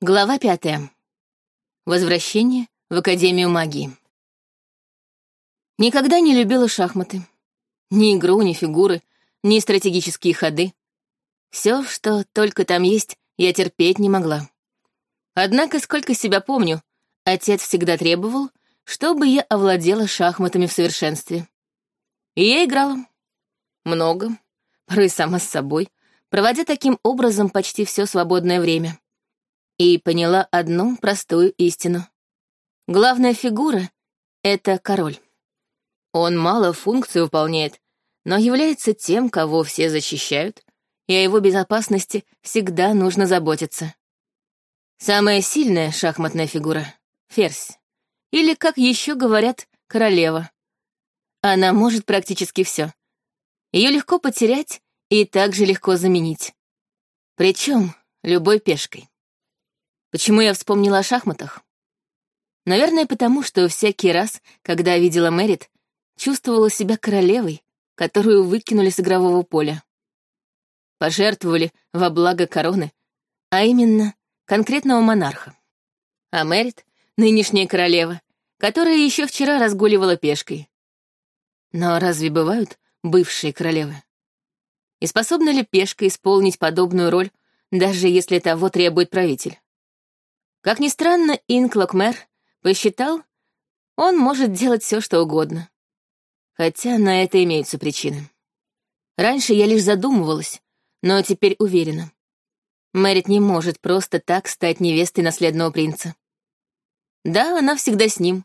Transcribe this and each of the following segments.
Глава пятая. Возвращение в Академию магии. Никогда не любила шахматы. Ни игру, ни фигуры, ни стратегические ходы. Все, что только там есть, я терпеть не могла. Однако, сколько себя помню, отец всегда требовал, чтобы я овладела шахматами в совершенстве. И я играла. Много, порой сама с собой, проводя таким образом почти все свободное время и поняла одну простую истину. Главная фигура — это король. Он мало функций выполняет, но является тем, кого все защищают, и о его безопасности всегда нужно заботиться. Самая сильная шахматная фигура — ферзь. Или, как еще говорят, королева. Она может практически все. Ее легко потерять и также легко заменить. Причем любой пешкой. Почему я вспомнила о шахматах? Наверное, потому что всякий раз, когда видела Мэрит, чувствовала себя королевой, которую выкинули с игрового поля. Пожертвовали во благо короны, а именно конкретного монарха. А Мэрит — нынешняя королева, которая еще вчера разгуливала пешкой. Но разве бывают бывшие королевы? И способна ли пешка исполнить подобную роль, даже если того требует правитель? Как ни странно, Инклокмер посчитал, он может делать все, что угодно. Хотя на это имеются причины. Раньше я лишь задумывалась, но теперь уверена. Мэрит не может просто так стать невестой наследного принца. Да, она всегда с ним.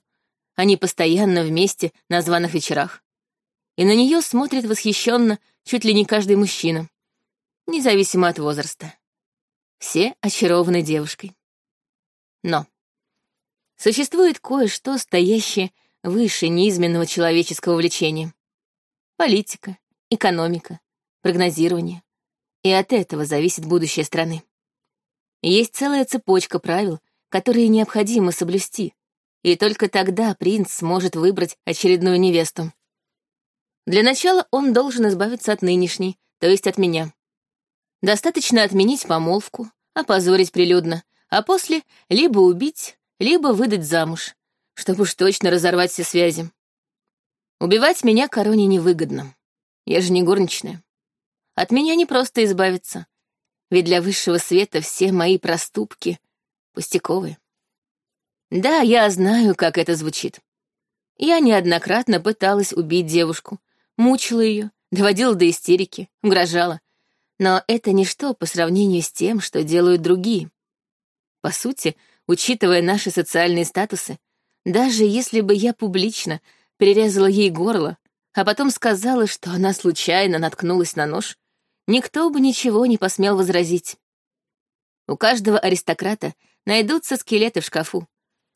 Они постоянно вместе на званых вечерах. И на нее смотрит восхищенно чуть ли не каждый мужчина, независимо от возраста. Все очарованы девушкой. Но существует кое-что, стоящее выше неизменного человеческого влечения. Политика, экономика, прогнозирование. И от этого зависит будущее страны. Есть целая цепочка правил, которые необходимо соблюсти, и только тогда принц сможет выбрать очередную невесту. Для начала он должен избавиться от нынешней, то есть от меня. Достаточно отменить помолвку, опозорить прилюдно, а после либо убить, либо выдать замуж, чтобы уж точно разорвать все связи. Убивать меня короне невыгодно. Я же не горничная. От меня не просто избавиться, ведь для высшего света все мои проступки пустяковые. Да, я знаю, как это звучит. Я неоднократно пыталась убить девушку, мучила ее, доводила до истерики, угрожала. Но это ничто по сравнению с тем, что делают другие. По сути, учитывая наши социальные статусы, даже если бы я публично перерезала ей горло, а потом сказала, что она случайно наткнулась на нож, никто бы ничего не посмел возразить. У каждого аристократа найдутся скелеты в шкафу,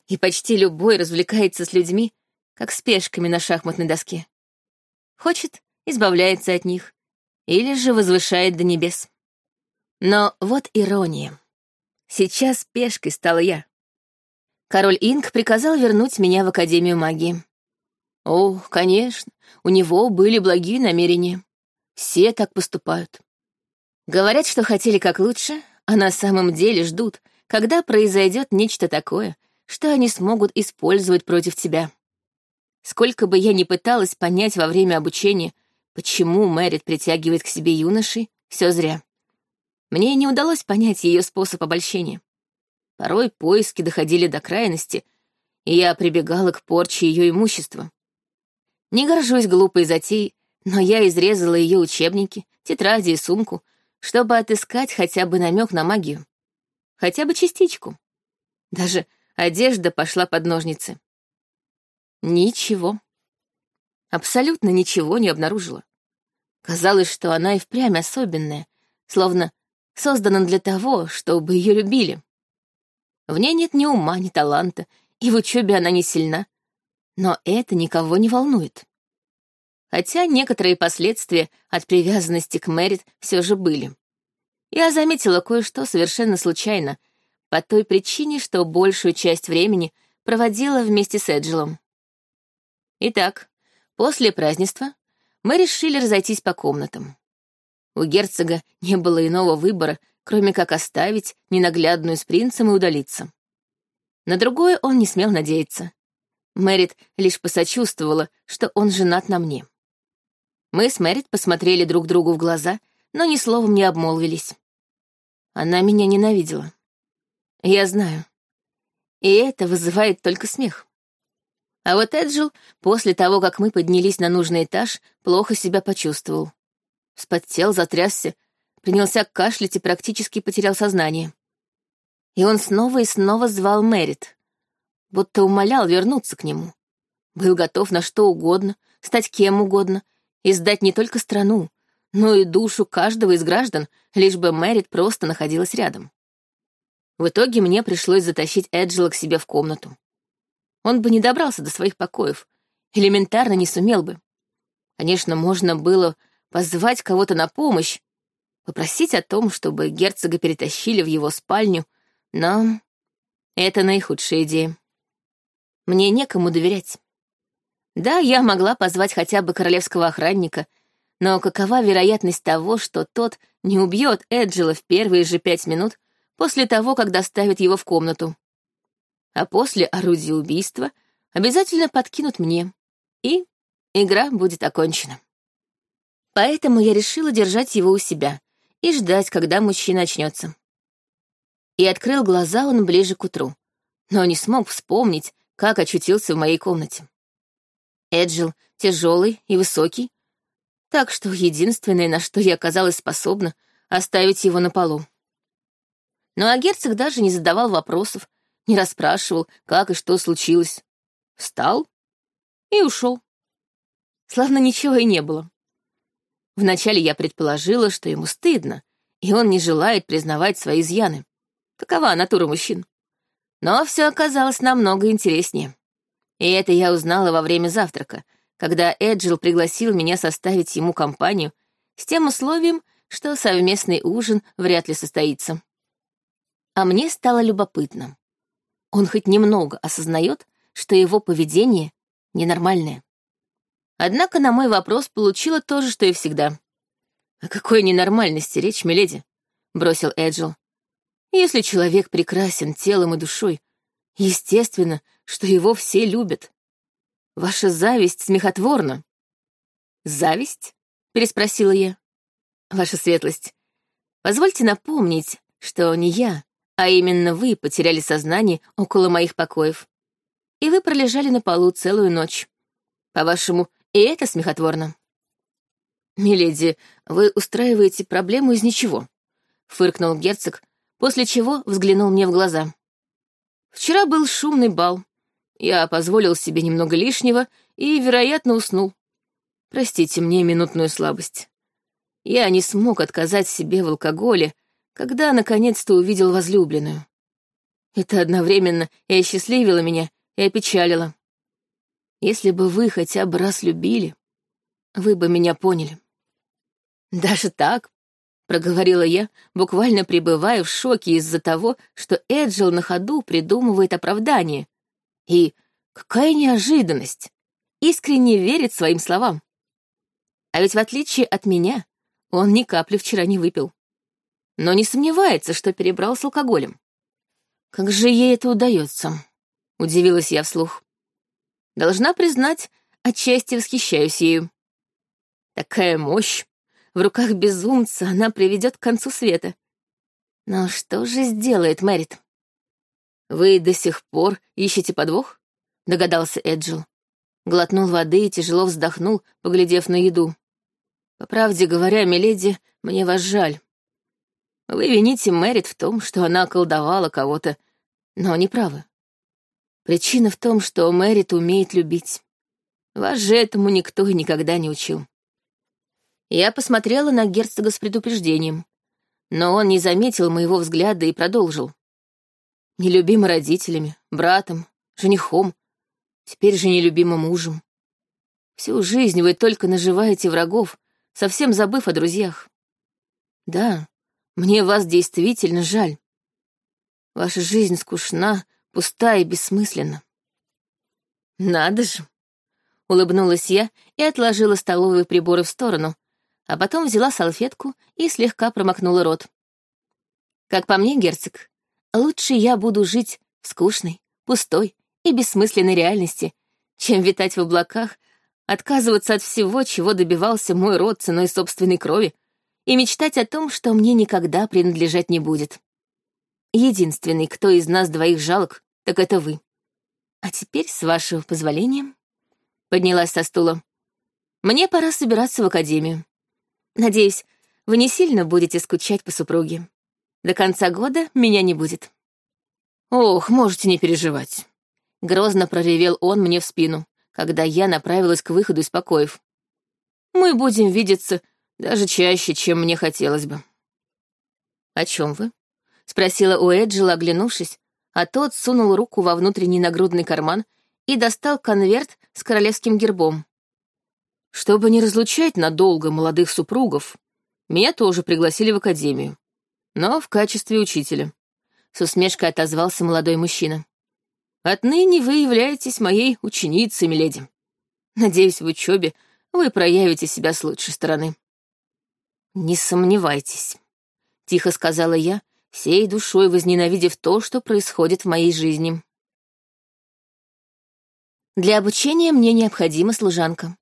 и почти любой развлекается с людьми, как с пешками на шахматной доске. Хочет — избавляется от них, или же возвышает до небес. Но вот ирония. Сейчас пешкой стала я. Король Инг приказал вернуть меня в Академию магии. О, конечно, у него были благие намерения. Все так поступают. Говорят, что хотели как лучше, а на самом деле ждут, когда произойдет нечто такое, что они смогут использовать против тебя. Сколько бы я ни пыталась понять во время обучения, почему Мэрит притягивает к себе юношей, все зря. Мне не удалось понять ее способ обольщения. Порой поиски доходили до крайности, и я прибегала к порче ее имущества. Не горжусь глупой затеей, но я изрезала ее учебники, тетради и сумку, чтобы отыскать хотя бы намек на магию. Хотя бы частичку. Даже одежда пошла под ножницы. Ничего. Абсолютно ничего не обнаружила. Казалось, что она и впрямь особенная, словно создана для того, чтобы ее любили. В ней нет ни ума, ни таланта, и в учебе она не сильна. Но это никого не волнует. Хотя некоторые последствия от привязанности к Мэрит все же были. Я заметила кое-что совершенно случайно, по той причине, что большую часть времени проводила вместе с Эджилом. Итак, после празднества мы решили разойтись по комнатам. У герцога не было иного выбора, кроме как оставить ненаглядную с принцем и удалиться. На другое он не смел надеяться. Мэрит лишь посочувствовала, что он женат на мне. Мы с Мэрит посмотрели друг другу в глаза, но ни словом не обмолвились. Она меня ненавидела. Я знаю. И это вызывает только смех. А вот Эджил, после того, как мы поднялись на нужный этаж, плохо себя почувствовал. Сподтел, затрясся, принялся кашлять и практически потерял сознание. И он снова и снова звал Мэрит, будто умолял вернуться к нему. Был готов на что угодно, стать кем угодно, и сдать не только страну, но и душу каждого из граждан, лишь бы Мэрит просто находилась рядом. В итоге мне пришлось затащить Эджела к себе в комнату. Он бы не добрался до своих покоев, элементарно не сумел бы. Конечно, можно было позвать кого-то на помощь, попросить о том, чтобы герцога перетащили в его спальню, но это наихудшая идея. Мне некому доверять. Да, я могла позвать хотя бы королевского охранника, но какова вероятность того, что тот не убьет Эджела в первые же пять минут после того, как доставит его в комнату? А после орудия убийства обязательно подкинут мне, и игра будет окончена. Поэтому я решила держать его у себя и ждать, когда мужчина очнется. И открыл глаза он ближе к утру, но не смог вспомнить, как очутился в моей комнате. Эджил тяжелый и высокий, так что единственное, на что я оказалась способна, оставить его на полу. Ну а герцог даже не задавал вопросов, не расспрашивал, как и что случилось. Встал и ушел. Славно ничего и не было. Вначале я предположила, что ему стыдно, и он не желает признавать свои изъяны. Такова натура мужчин. Но все оказалось намного интереснее. И это я узнала во время завтрака, когда Эджил пригласил меня составить ему компанию с тем условием, что совместный ужин вряд ли состоится. А мне стало любопытно. Он хоть немного осознает, что его поведение ненормальное. Однако на мой вопрос получила то же, что и всегда. «О какой ненормальности речь, миледи?» — бросил Эджил. «Если человек прекрасен телом и душой, естественно, что его все любят. Ваша зависть смехотворна». «Зависть?» — переспросила я. «Ваша светлость, позвольте напомнить, что не я, а именно вы потеряли сознание около моих покоев. И вы пролежали на полу целую ночь. По-вашему, и это смехотворно?» «Миледи, вы устраиваете проблему из ничего», — фыркнул герцог, после чего взглянул мне в глаза. «Вчера был шумный бал. Я позволил себе немного лишнего и, вероятно, уснул. Простите мне минутную слабость. Я не смог отказать себе в алкоголе, когда наконец-то увидел возлюбленную. Это одновременно и осчастливило меня, и опечалило. Если бы вы хотя бы раз любили, вы бы меня поняли. Даже так, проговорила я, буквально пребывая в шоке из-за того, что Эджил на ходу придумывает оправдание, и какая неожиданность! Искренне верит своим словам. А ведь в отличие от меня, он ни капли вчера не выпил. Но не сомневается, что перебрал с алкоголем. Как же ей это удается? Удивилась я вслух. Должна признать, отчасти восхищаюсь ею. Такая мощь. В руках безумца она приведет к концу света. Но что же сделает Мэрит? «Вы до сих пор ищете подвох?» — догадался Эджил. Глотнул воды и тяжело вздохнул, поглядев на еду. «По правде говоря, миледи, мне вас жаль. Вы вините Мэрит в том, что она околдовала кого-то, но не правы. Причина в том, что Мэрит умеет любить. Вас же этому никто и никогда не учил». Я посмотрела на герцога с предупреждением, но он не заметил моего взгляда и продолжил нелюбима родителями, братом, женихом, теперь же нелюбима мужем. Всю жизнь вы только наживаете врагов, совсем забыв о друзьях. Да, мне вас действительно жаль. Ваша жизнь скучна, пуста и бессмысленна. Надо же! Улыбнулась я и отложила столовые приборы в сторону, а потом взяла салфетку и слегка промокнула рот. Как по мне, герцог, лучше я буду жить в скучной, пустой и бессмысленной реальности, чем витать в облаках, отказываться от всего, чего добивался мой род ценой собственной крови, и мечтать о том, что мне никогда принадлежать не будет. Единственный, кто из нас двоих жалок, так это вы. А теперь, с вашего позволения, поднялась со стула. Мне пора собираться в академию. Надеюсь, вы не сильно будете скучать по супруге. До конца года меня не будет. Ох, можете не переживать. Грозно проревел он мне в спину, когда я направилась к выходу из покоев. Мы будем видеться даже чаще, чем мне хотелось бы. «О чем вы?» — спросила у Эджела, оглянувшись, а тот сунул руку во внутренний нагрудный карман и достал конверт с королевским гербом. Чтобы не разлучать надолго молодых супругов, меня тоже пригласили в академию, но в качестве учителя. С усмешкой отозвался молодой мужчина. Отныне вы являетесь моей ученицей, миледи. Надеюсь, в учебе вы проявите себя с лучшей стороны. Не сомневайтесь, — тихо сказала я, всей душой возненавидев то, что происходит в моей жизни. Для обучения мне необходима служанка.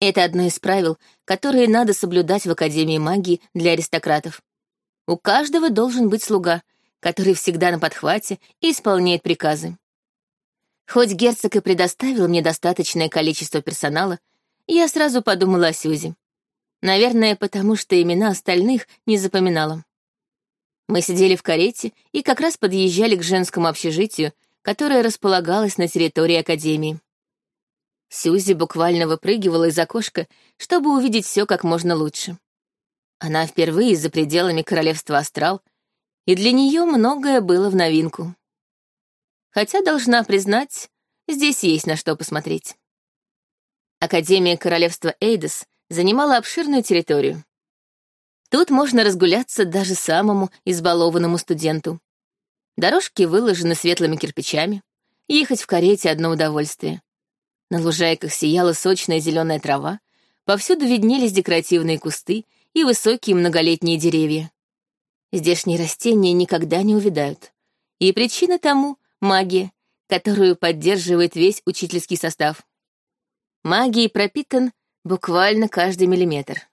Это одно из правил, которые надо соблюдать в Академии магии для аристократов. У каждого должен быть слуга, который всегда на подхвате и исполняет приказы. Хоть герцог и предоставил мне достаточное количество персонала, я сразу подумала о Сюзе. Наверное, потому что имена остальных не запоминала. Мы сидели в карете и как раз подъезжали к женскому общежитию, которое располагалось на территории Академии. Сюзи буквально выпрыгивала из окошка, чтобы увидеть все как можно лучше. Она впервые за пределами королевства Астрал, и для нее многое было в новинку. Хотя, должна признать, здесь есть на что посмотреть. Академия королевства Эйдес занимала обширную территорию. Тут можно разгуляться даже самому избалованному студенту. Дорожки выложены светлыми кирпичами, ехать в карете — одно удовольствие. На лужайках сияла сочная зеленая трава, повсюду виднелись декоративные кусты и высокие многолетние деревья. Здешние растения никогда не увядают. И причина тому магия, которую поддерживает весь учительский состав. Магией пропитан буквально каждый миллиметр.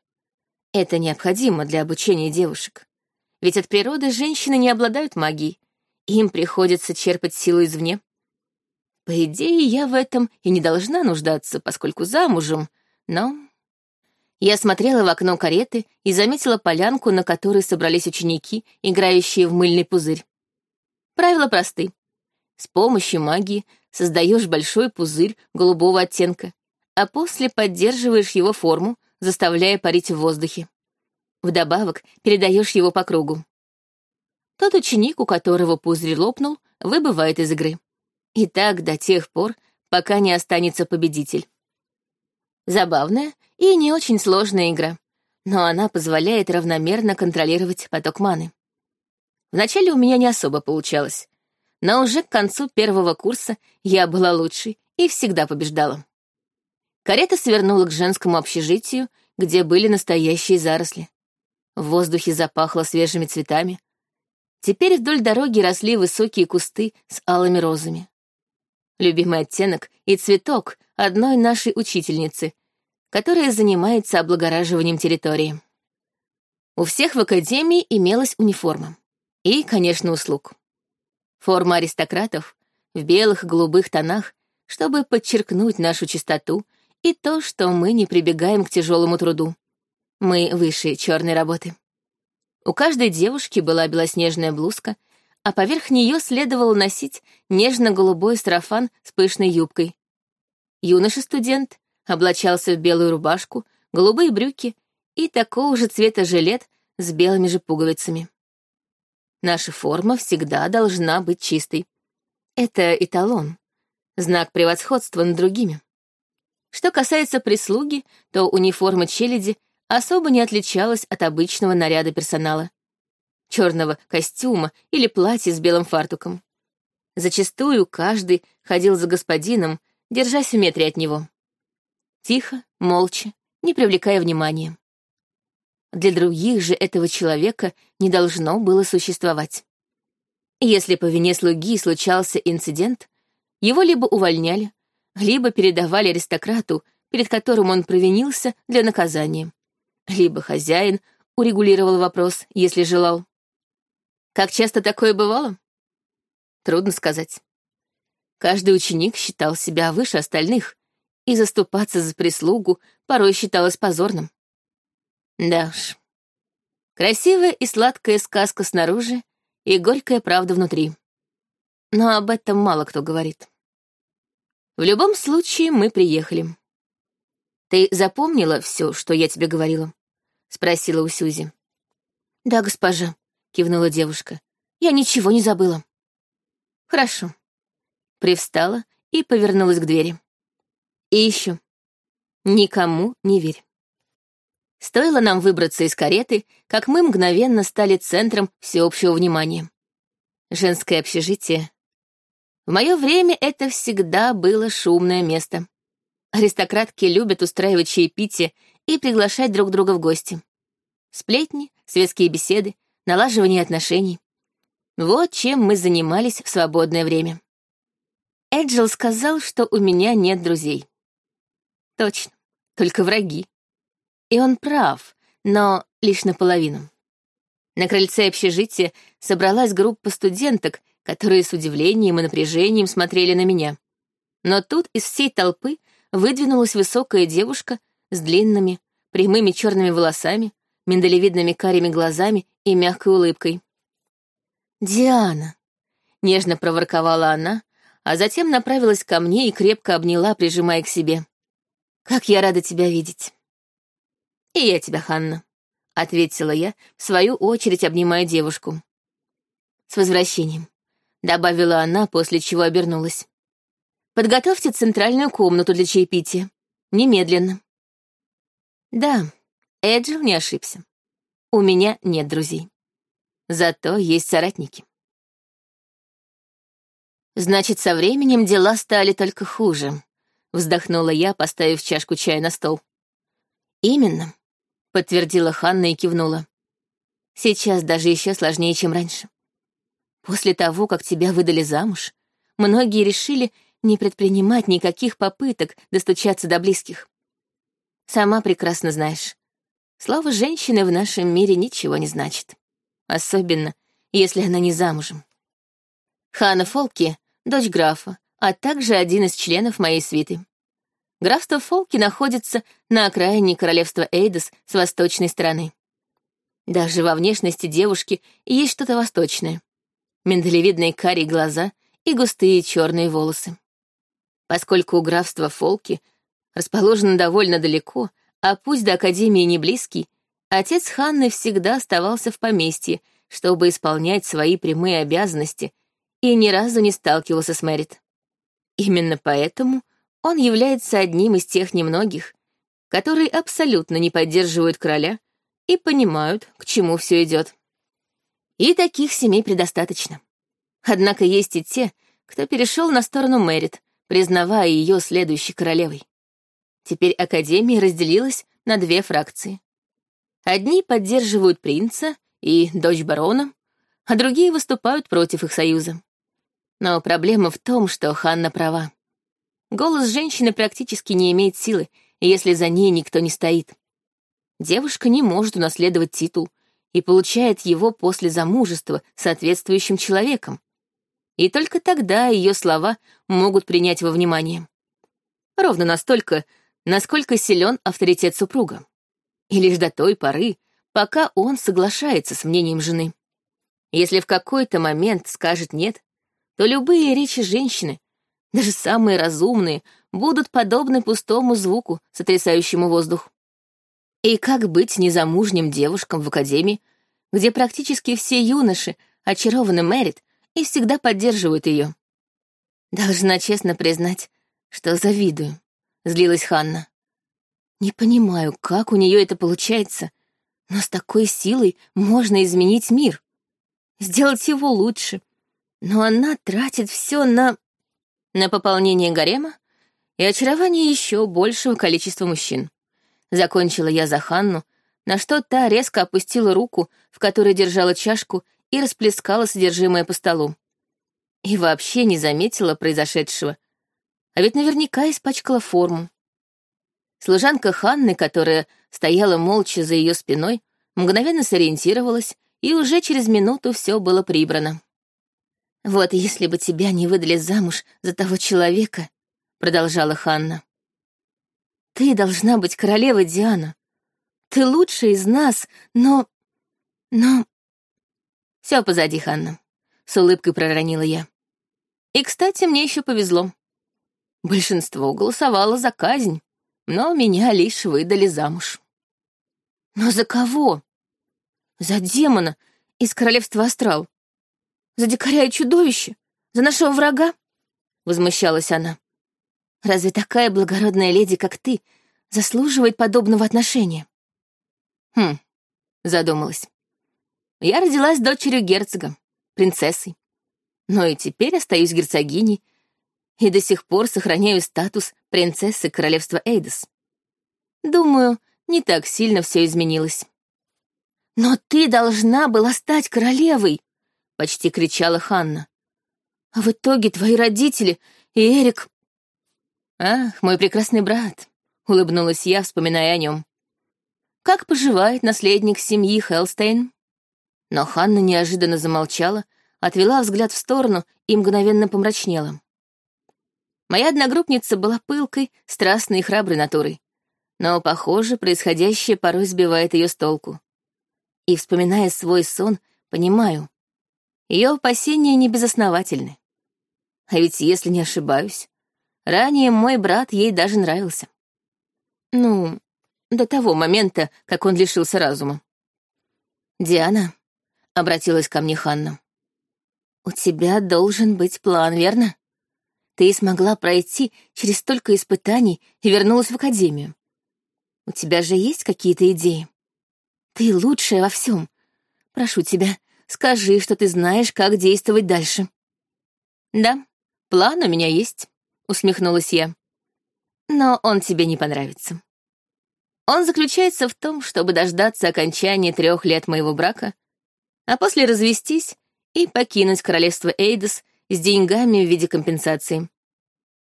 Это необходимо для обучения девушек. Ведь от природы женщины не обладают магией, им приходится черпать силу извне. По идее, я в этом и не должна нуждаться, поскольку замужем, но... Я смотрела в окно кареты и заметила полянку, на которой собрались ученики, играющие в мыльный пузырь. Правила просты. С помощью магии создаешь большой пузырь голубого оттенка, а после поддерживаешь его форму, заставляя парить в воздухе. Вдобавок передаешь его по кругу. Тот ученик, у которого пузырь лопнул, выбывает из игры. И так до тех пор, пока не останется победитель. Забавная и не очень сложная игра, но она позволяет равномерно контролировать поток маны. Вначале у меня не особо получалось, но уже к концу первого курса я была лучшей и всегда побеждала. Карета свернула к женскому общежитию, где были настоящие заросли. В воздухе запахло свежими цветами. Теперь вдоль дороги росли высокие кусты с алыми розами. Любимый оттенок и цветок одной нашей учительницы, которая занимается облагораживанием территории. У всех в академии имелась униформа. И, конечно, услуг. Форма аристократов в белых и голубых тонах, чтобы подчеркнуть нашу чистоту и то, что мы не прибегаем к тяжелому труду. Мы выше черной работы. У каждой девушки была белоснежная блузка, а поверх нее следовало носить нежно-голубой сарафан с пышной юбкой. Юноша-студент облачался в белую рубашку, голубые брюки и такого же цвета жилет с белыми же пуговицами. Наша форма всегда должна быть чистой. Это эталон, знак превосходства над другими. Что касается прислуги, то униформа челяди особо не отличалась от обычного наряда персонала. Черного костюма или платья с белым фартуком. Зачастую каждый ходил за господином, держась в метре от него. Тихо, молча, не привлекая внимания. Для других же этого человека не должно было существовать. Если по вине слуги случался инцидент, его либо увольняли, либо передавали аристократу, перед которым он провинился для наказания, либо хозяин урегулировал вопрос, если желал. Как часто такое бывало? Трудно сказать. Каждый ученик считал себя выше остальных, и заступаться за прислугу порой считалось позорным. Да уж. Красивая и сладкая сказка снаружи и горькая правда внутри. Но об этом мало кто говорит. В любом случае мы приехали. «Ты запомнила все, что я тебе говорила?» — спросила у Сюзи. «Да, госпожа», — кивнула девушка. «Я ничего не забыла». «Хорошо». Привстала и повернулась к двери. «И еще. Никому не верь». Стоило нам выбраться из кареты, как мы мгновенно стали центром всеобщего внимания. Женское общежитие. В мое время это всегда было шумное место. Аристократки любят устраивать чаепитие и приглашать друг друга в гости. Сплетни, светские беседы, налаживание отношений. Вот чем мы занимались в свободное время. Эджил сказал, что у меня нет друзей. Точно, только враги. И он прав, но лишь наполовину. На крыльце общежития собралась группа студенток, которые с удивлением и напряжением смотрели на меня. Но тут из всей толпы выдвинулась высокая девушка с длинными, прямыми черными волосами, миндалевидными карими глазами и мягкой улыбкой. «Диана!» — нежно проворковала она, а затем направилась ко мне и крепко обняла, прижимая к себе. «Как я рада тебя видеть!» «И я тебя, Ханна», — ответила я, в свою очередь обнимая девушку. «С возвращением», — добавила она, после чего обернулась. «Подготовьте центральную комнату для чаепития. Немедленно». Да, Эджил не ошибся. У меня нет друзей. Зато есть соратники. Значит, со временем дела стали только хуже, вздохнула я, поставив чашку чая на стол. Именно, подтвердила Ханна и кивнула. Сейчас даже еще сложнее, чем раньше. После того, как тебя выдали замуж, многие решили не предпринимать никаких попыток достучаться до близких. Сама прекрасно знаешь. Слово «женщины» в нашем мире ничего не значит. Особенно, если она не замужем. Хана Фолки — дочь графа, а также один из членов моей свиты. Графство Фолки находится на окраине королевства Эйдос с восточной стороны. Даже во внешности девушки есть что-то восточное. Миндалевидные карие глаза и густые черные волосы. Поскольку у графства Фолки расположена довольно далеко, а пусть до Академии не близкий, отец Ханны всегда оставался в поместье, чтобы исполнять свои прямые обязанности, и ни разу не сталкивался с Мэрит. Именно поэтому он является одним из тех немногих, которые абсолютно не поддерживают короля и понимают, к чему все идет. И таких семей предостаточно. Однако есть и те, кто перешел на сторону Мэрит, признавая ее следующей королевой. Теперь Академия разделилась на две фракции. Одни поддерживают принца и дочь барона, а другие выступают против их союза. Но проблема в том, что Ханна права. Голос женщины практически не имеет силы, если за ней никто не стоит. Девушка не может унаследовать титул и получает его после замужества соответствующим человеком. И только тогда ее слова могут принять во внимание. Ровно настолько, насколько силен авторитет супруга. И лишь до той поры, пока он соглашается с мнением жены. Если в какой-то момент скажет «нет», то любые речи женщины, даже самые разумные, будут подобны пустому звуку, сотрясающему воздух. И как быть незамужним девушкам в академии, где практически все юноши очарованы Мэрит и всегда поддерживают ее? Должна честно признать, что завидую злилась Ханна. Не понимаю, как у нее это получается, но с такой силой можно изменить мир, сделать его лучше. Но она тратит все на... на пополнение гарема и очарование еще большего количества мужчин. Закончила я за Ханну, на что та резко опустила руку, в которой держала чашку, и расплескала содержимое по столу. И вообще не заметила произошедшего. А ведь наверняка испачкала форму. Служанка Ханны, которая стояла молча за ее спиной, мгновенно сориентировалась, и уже через минуту все было прибрано. «Вот если бы тебя не выдали замуж за того человека», — продолжала Ханна. «Ты должна быть королевой Диана. Ты лучшая из нас, но... но...» Все позади, Ханна», — с улыбкой проронила я. «И, кстати, мне еще повезло. Большинство голосовало за казнь, но меня лишь выдали замуж». «Но за кого?» «За демона из королевства Астрал. За дикаря и чудовище? За нашего врага?» — возмущалась она. «Разве такая благородная леди, как ты, заслуживает подобного отношения?» «Хм», — задумалась. «Я родилась дочерью герцога, принцессой. Но и теперь остаюсь герцогиней и до сих пор сохраняю статус принцессы королевства Эйдос. Думаю, не так сильно все изменилось». «Но ты должна была стать королевой!» почти кричала Ханна. А в итоге твои родители и Эрик... Ах, мой прекрасный брат, улыбнулась я, вспоминая о нем. Как поживает наследник семьи Хелстейн? Но Ханна неожиданно замолчала, отвела взгляд в сторону и мгновенно помрачнела. Моя одногруппница была пылкой, страстной и храброй натурой. Но, похоже, происходящее порой сбивает ее с толку. И, вспоминая свой сон, понимаю, ее опасения не безосновательны. А ведь, если не ошибаюсь, ранее мой брат ей даже нравился. Ну, до того момента, как он лишился разума. «Диана», — обратилась ко мне Ханна, — «у тебя должен быть план, верно? Ты смогла пройти через столько испытаний и вернулась в академию. У тебя же есть какие-то идеи? Ты лучшая во всем. Прошу тебя, Скажи, что ты знаешь, как действовать дальше». «Да, план у меня есть», — усмехнулась я. «Но он тебе не понравится. Он заключается в том, чтобы дождаться окончания трех лет моего брака, а после развестись и покинуть королевство Эйдос с деньгами в виде компенсации.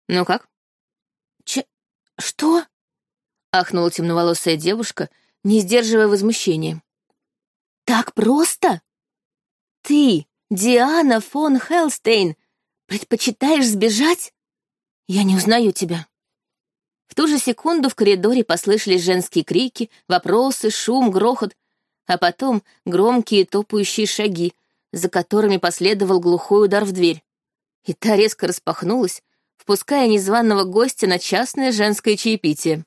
Ну как? Ч... что? Ахнула темноволосая девушка, не сдерживая возмущения. Так просто? Ты, Диана фон Хелстейн, предпочитаешь сбежать? Я не узнаю тебя. В ту же секунду в коридоре послышались женские крики, вопросы, шум, грохот, а потом громкие топающие шаги, за которыми последовал глухой удар в дверь. И та резко распахнулась, впуская незваного гостя на частное женское чаепитие.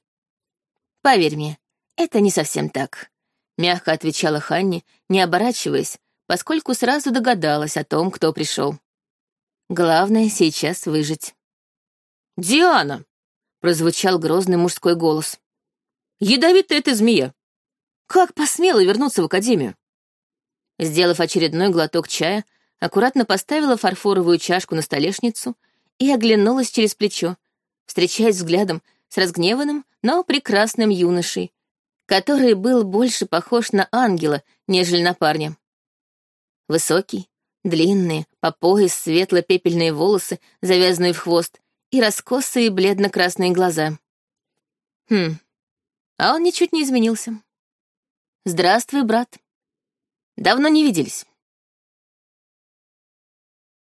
«Поверь мне, это не совсем так», — мягко отвечала Ханни, не оборачиваясь, поскольку сразу догадалась о том, кто пришел. Главное сейчас выжить. «Диана!» — прозвучал грозный мужской голос. «Ядовитая ты змея! Как посмела вернуться в академию?» Сделав очередной глоток чая, аккуратно поставила фарфоровую чашку на столешницу и оглянулась через плечо, встречаясь взглядом с разгневанным, но прекрасным юношей, который был больше похож на ангела, нежели на парня. Высокий, длинные, по пояс светло-пепельные волосы, завязанные в хвост, и раскосые бледно-красные глаза. Хм, а он ничуть не изменился. «Здравствуй, брат. Давно не виделись».